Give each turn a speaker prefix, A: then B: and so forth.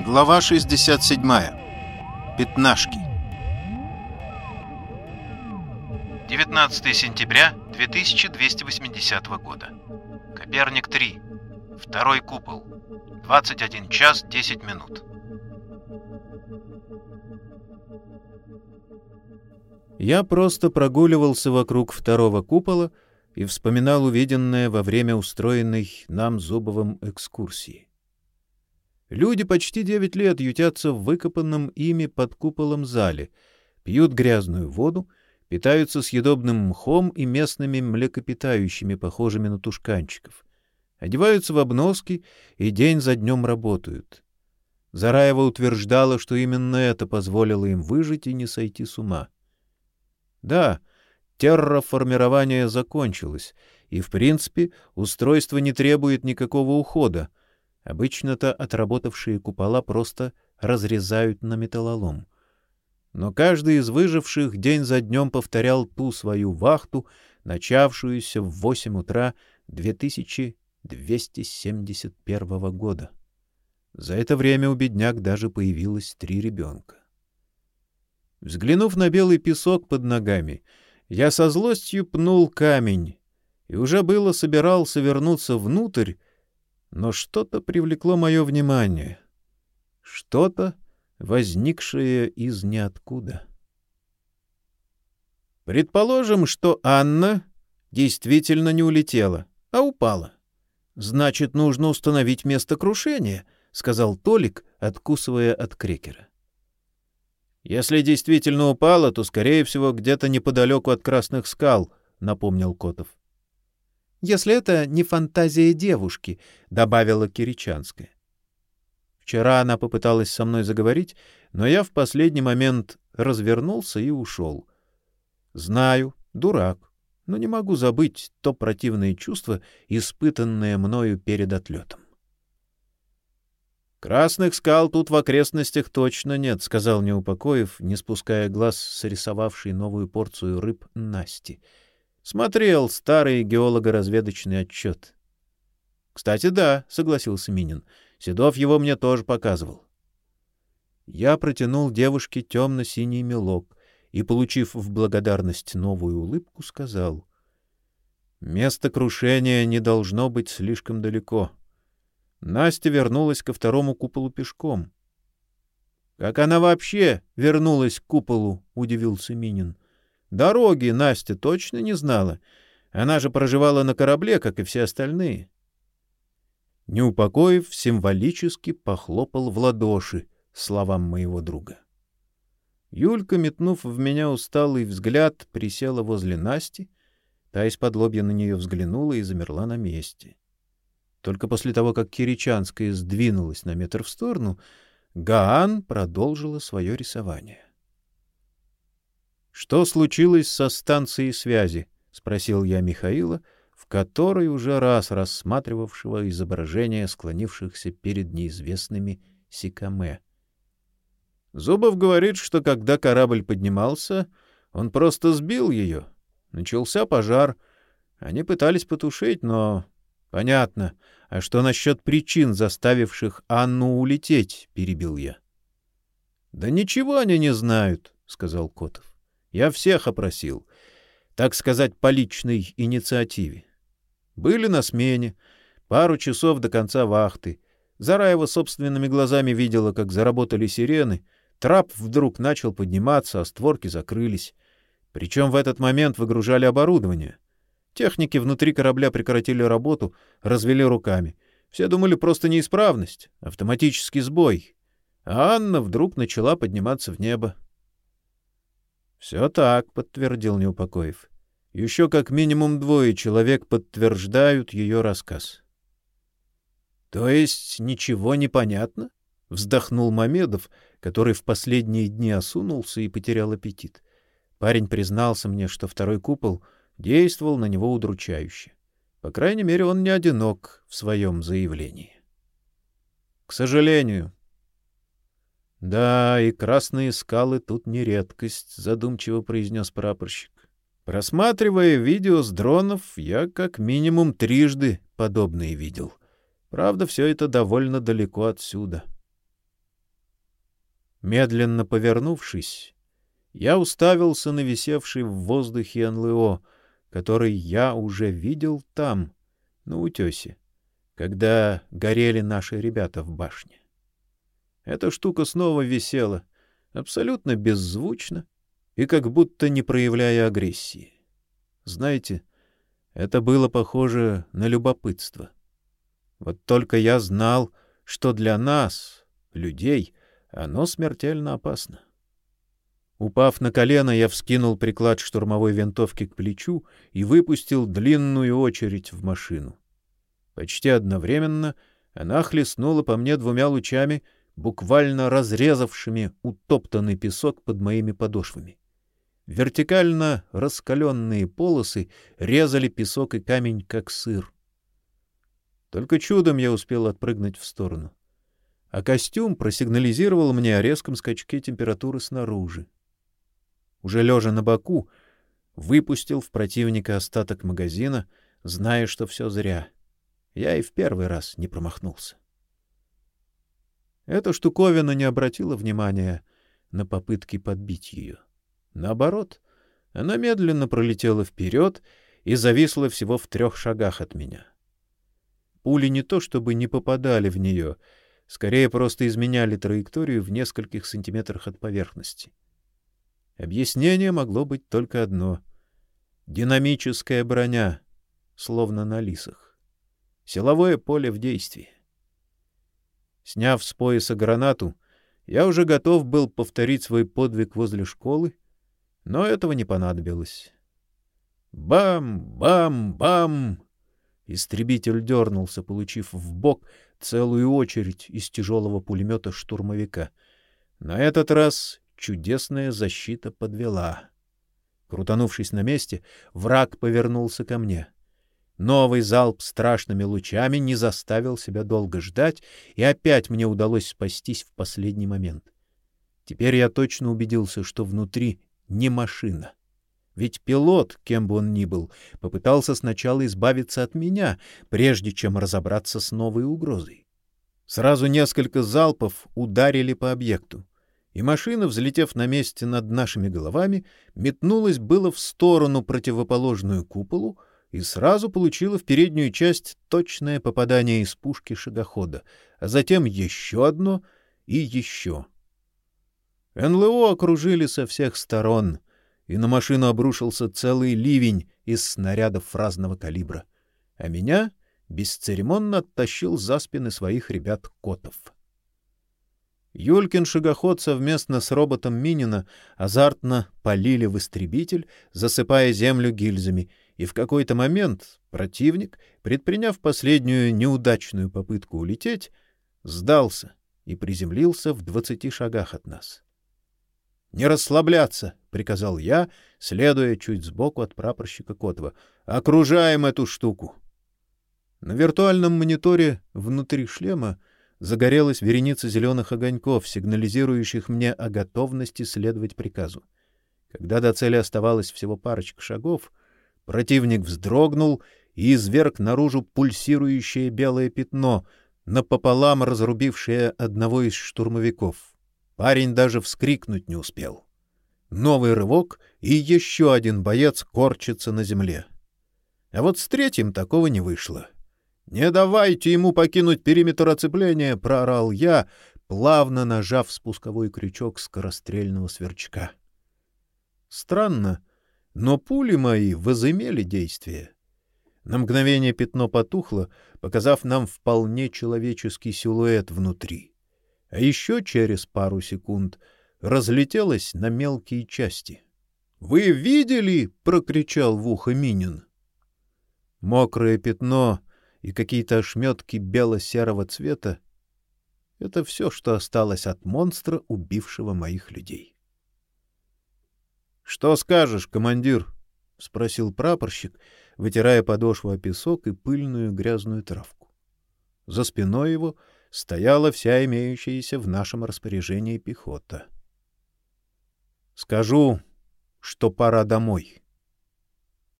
A: Глава 67. Пятнашки. 19 сентября 2280 года. Коперник 3. Второй купол. 21 час 10 минут.
B: Я просто прогуливался вокруг второго купола и вспоминал увиденное во время устроенной нам Зубовым экскурсии. Люди почти девять лет ютятся в выкопанном ими под куполом зале, пьют грязную воду, питаются съедобным мхом и местными млекопитающими, похожими на тушканчиков. Одеваются в обноски и день за днем работают. Зараева утверждала, что именно это позволило им выжить и не сойти с ума. Да, терраформирование закончилось, и, в принципе, устройство не требует никакого ухода. Обычно-то отработавшие купола просто разрезают на металлолом. Но каждый из выживших день за днем повторял ту свою вахту, начавшуюся в восемь утра 2271 года. За это время у бедняк даже появилось три ребенка. Взглянув на белый песок под ногами, я со злостью пнул камень и уже было собирался вернуться внутрь, но что-то привлекло мое внимание. Что-то, возникшее из ниоткуда. Предположим, что Анна действительно не улетела, а упала. Значит, нужно установить место крушения, сказал Толик, откусывая от крекера. Если действительно упала, то, скорее всего, где-то неподалеку от Красных скал, — напомнил Котов. — Если это не фантазия девушки, — добавила Киричанская. Вчера она попыталась со мной заговорить, но я в последний момент развернулся и ушел. Знаю, дурак, но не могу забыть то противное чувство, испытанное мною перед отлетом. Красных скал тут в окрестностях точно нет, сказал Неупокоев, не спуская глаз с рисовавшей новую порцию рыб Насти. Смотрел старый геолого-разведочный отчет. Кстати, да, согласился Минин. Седов его мне тоже показывал. Я протянул девушке темно-синий мелок и, получив в благодарность новую улыбку, сказал: "Место крушения не должно быть слишком далеко. Настя вернулась ко второму куполу пешком. Как она вообще вернулась к куполу, удивился Минин. Дороги Настя точно не знала. Она же проживала на корабле, как и все остальные. Неупокоив, символически похлопал в ладоши словам моего друга. Юлька, метнув в меня усталый взгляд, присела возле Насти, та из-под лобья на нее взглянула и замерла на месте. Только после того, как Киричанская сдвинулась на метр в сторону, Гаан продолжила свое рисование. Что случилось со станцией связи? спросил я Михаила, в которой уже раз рассматривавшего изображение склонившихся перед неизвестными Сикаме. Зубов говорит, что когда корабль поднимался, он просто сбил ее. Начался пожар. Они пытались потушить, но Понятно. А что насчет причин, заставивших Анну улететь, перебил я. Да ничего они не знают, сказал Котов. Я всех опросил, так сказать, по личной инициативе. Были на смене, пару часов до конца вахты. Зараева собственными глазами видела, как заработали сирены. Трап вдруг начал подниматься, а створки закрылись. Причем в этот момент выгружали оборудование. Техники внутри корабля прекратили работу, развели руками. Все думали просто неисправность, автоматический сбой. А Анна вдруг начала подниматься в небо. Все так, подтвердил Неупокоев. Еще как минимум двое человек подтверждают ее рассказ. То есть ничего не понятно? вздохнул Мамедов, который в последние дни осунулся и потерял аппетит. Парень признался мне, что второй купол действовал на него удручающе. По крайней мере, он не одинок в своем заявлении. К сожалению. Да, и красные скалы тут не редкость, задумчиво произнес прапорщик. Просматривая видео с дронов, я как минимум трижды подобные видел. Правда, все это довольно далеко отсюда. Медленно повернувшись, я уставился на висевший в воздухе НЛО, который я уже видел там, на утесе, когда горели наши ребята в башне. Эта штука снова висела, абсолютно беззвучно и как будто не проявляя агрессии. Знаете, это было похоже на любопытство. Вот только я знал, что для нас, людей, оно смертельно опасно. Упав на колено, я вскинул приклад штурмовой винтовки к плечу и выпустил длинную очередь в машину. Почти одновременно она хлестнула по мне двумя лучами, буквально разрезавшими утоптанный песок под моими подошвами. Вертикально раскаленные полосы резали песок и камень, как сыр. Только чудом я успел отпрыгнуть в сторону. А костюм просигнализировал мне о резком скачке температуры снаружи уже лежа на боку, выпустил в противника остаток магазина, зная, что все зря. Я и в первый раз не промахнулся. Эта штуковина не обратила внимания на попытки подбить ее. Наоборот, она медленно пролетела вперед и зависла всего в трех шагах от меня. Пули не то чтобы не попадали в нее, скорее просто изменяли траекторию в нескольких сантиметрах от поверхности. Объяснение могло быть только одно — динамическая броня, словно на лисах. Силовое поле в действии. Сняв с пояса гранату, я уже готов был повторить свой подвиг возле школы, но этого не понадобилось. Бам-бам-бам! Истребитель дернулся, получив в бок целую очередь из тяжелого пулемета штурмовика. На этот раз чудесная защита подвела. Крутанувшись на месте, враг повернулся ко мне. Новый залп страшными лучами не заставил себя долго ждать, и опять мне удалось спастись в последний момент. Теперь я точно убедился, что внутри не машина. Ведь пилот, кем бы он ни был, попытался сначала избавиться от меня, прежде чем разобраться с новой угрозой. Сразу несколько залпов ударили по объекту и машина, взлетев на месте над нашими головами, метнулась было в сторону противоположную куполу и сразу получила в переднюю часть точное попадание из пушки шагохода, а затем еще одно и еще. НЛО окружили со всех сторон, и на машину обрушился целый ливень из снарядов разного калибра, а меня бесцеремонно оттащил за спины своих ребят-котов. Юлькин шагоход совместно с роботом Минина азартно полили в истребитель, засыпая землю гильзами, и в какой-то момент противник, предприняв последнюю неудачную попытку улететь, сдался и приземлился в двадцати шагах от нас. «Не расслабляться!» — приказал я, следуя чуть сбоку от прапорщика Котова. «Окружаем эту штуку!» На виртуальном мониторе внутри шлема загорелась вереница зеленых огоньков, сигнализирующих мне о готовности следовать приказу. Когда до цели оставалось всего парочка шагов, противник вздрогнул и изверг наружу пульсирующее белое пятно, напополам разрубившее одного из штурмовиков. Парень даже вскрикнуть не успел. Новый рывок, и еще один боец корчится на земле. А вот с третьим такого не вышло. «Не давайте ему покинуть периметр оцепления!» — проорал я, плавно нажав спусковой крючок скорострельного сверчка. Странно, но пули мои возымели действие. На мгновение пятно потухло, показав нам вполне человеческий силуэт внутри. А еще через пару секунд разлетелось на мелкие части. «Вы видели?» — прокричал в ухо Минин. Мокрое пятно — и какие-то ошметки бело-серого цвета — это все, что осталось от монстра, убившего моих людей. — Что скажешь, командир? — спросил прапорщик, вытирая подошву о песок и пыльную грязную травку. За спиной его стояла вся имеющаяся в нашем распоряжении пехота. — Скажу, что пора домой.